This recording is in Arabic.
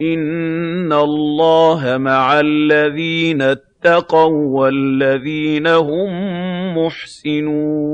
إِنَّ اللَّهَ مَعَ الَّذِينَ اتَّقَوا وَّالَّذِينَ هُم مُّحْسِنُونَ